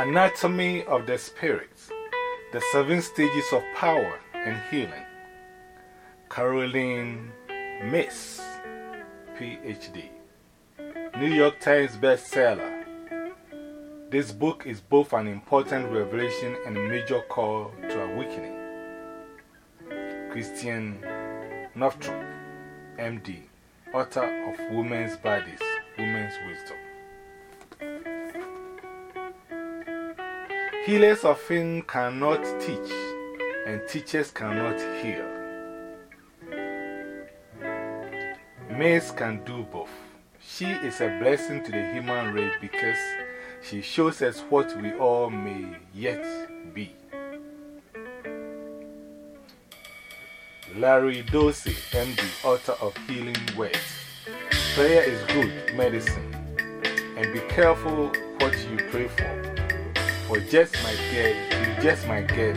Anatomy of the Spirit The Seven Stages of Power and Healing. Caroline Myss, PhD. New York Times bestseller. This book is both an important revelation and a major call to awakening. Christiane Northrup, MD, author of Women's Bodies, Women's Wisdom. Healers often cannot teach, and teachers cannot heal. Myss can do both. She is a blessing to the human race because she shows us what we all may yet be. Larry Dossey, MD, author of Healing Words. Prayer is good medicine, and be careful what you pray for or just get it. You just it.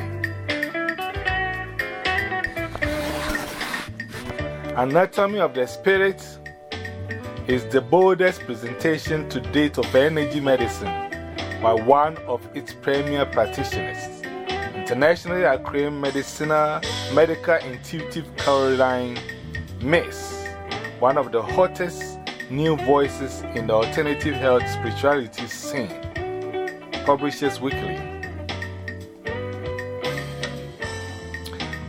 Anatomy of the Spirit is the boldest presentation to date of energy medicine by one of its premier practitioners, internationally acclaimed medicinal, medical intuitive Caroline Myss, one of the hottest new voices in the alternative health spirituality scene publishes weekly.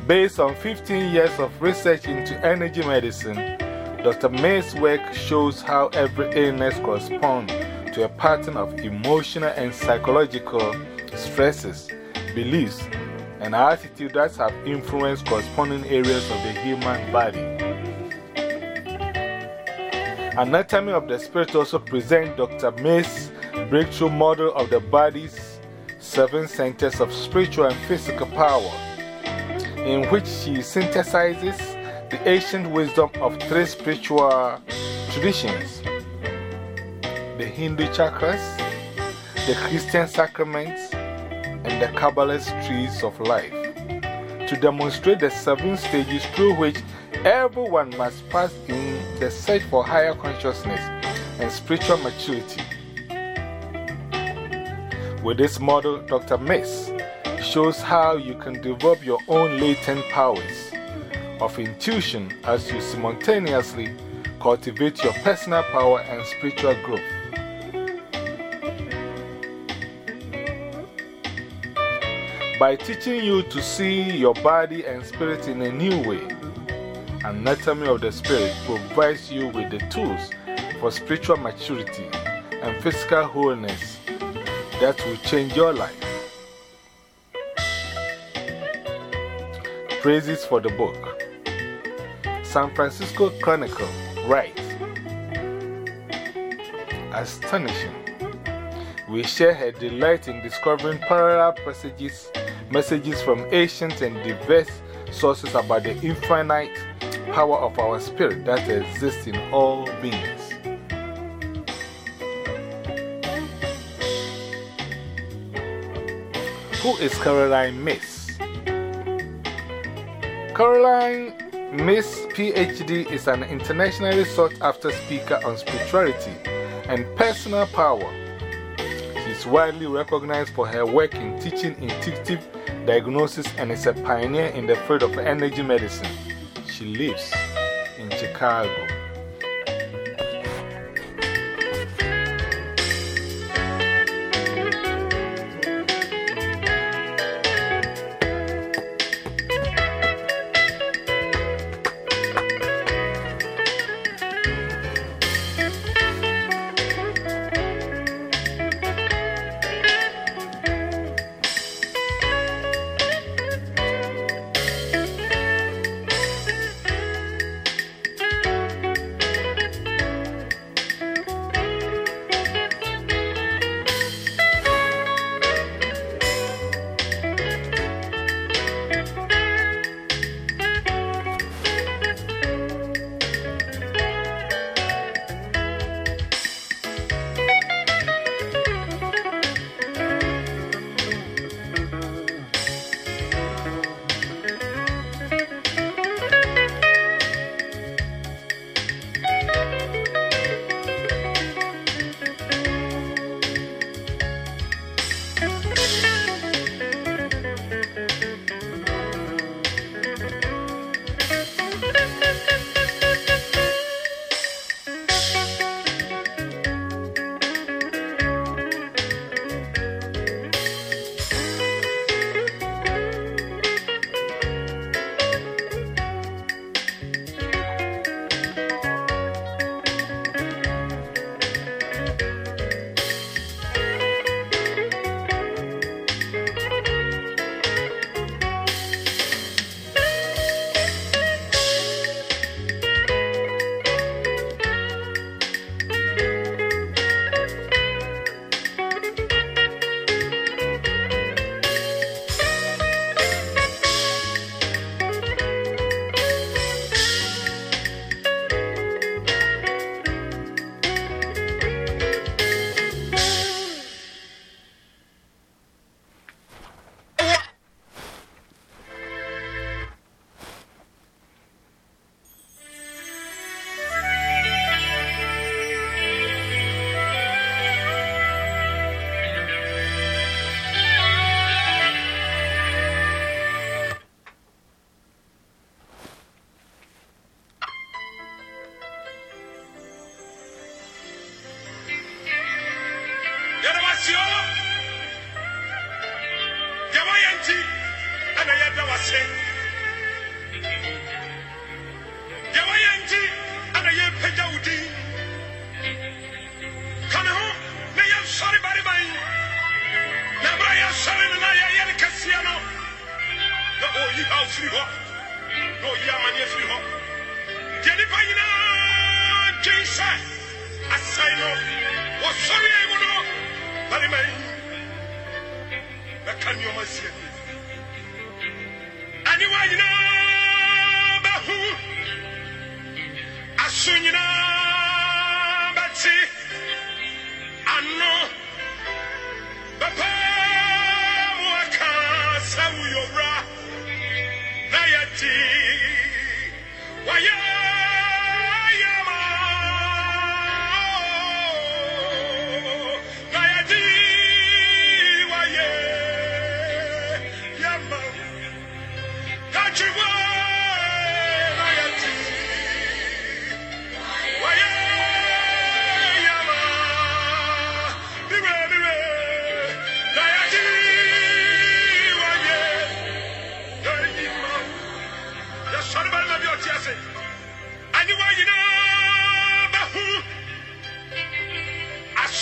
Based on 15 years of research into energy medicine, Dr. Myss's work shows how every illness corresponds to a pattern of emotional and psychological stresses, beliefs, and attitudes that have influenced corresponding areas of the human body. Anatomy of the Spirit also presents Dr. Myss's breakthrough model of the body's seven centers of spiritual and physical power, in which she synthesizes the ancient wisdom of three spiritual traditions the Hindu chakras, the Christian sacraments, and the Kabbalist trees of life to demonstrate the seven stages through which everyone must pass in the search for higher consciousness and spiritual maturity. With this model, Dr. Myss shows how you can develop your own latent powers of intuition as you simultaneously cultivate your personal power and spiritual growth. By teaching you to see your body and spirit in a new way, Anatomy of the Spirit provides you with the tools for spiritual maturity and physical wholeness that will change your life. Praises for the book. San Francisco Chronicle writes Astonishing. We share her delight in discovering parallel passages, messages from ancient and diverse sources about the infinite power of our spirit that exists in all beings. Who is Caroline Myss? Caroline Myss, PhD, is an internationally sought after speaker on spirituality and personal power. She is widely recognized for her work in teaching intuitive diagnosis and is a pioneer in the field of energy medicine. She lives in Chicago. Yɛte hɔ deɛ wɔyɛ nti ɛna yɛda wase deɛ wɔyɛ nti ɛna yɛpagya wo din ka me ho na yɛnsɔre bareban na berɛ yɛsɔre no na yɛyɛ no kɛseɛ no na ɔyi haw firi hɔ na ɔyi amanneɛ firi hɔ deɛ nnipa nyinaa dwen sɛ asɛe no wɔsɔre ai mu no bareman bɛka nneɔma sie ano bɛpɛ mu aka sɛ wayɛ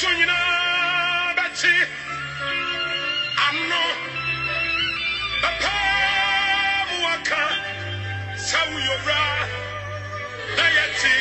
aso nyinaa bɛte ano bɛpɛ mu waka sɛ woyɛwura na yɛte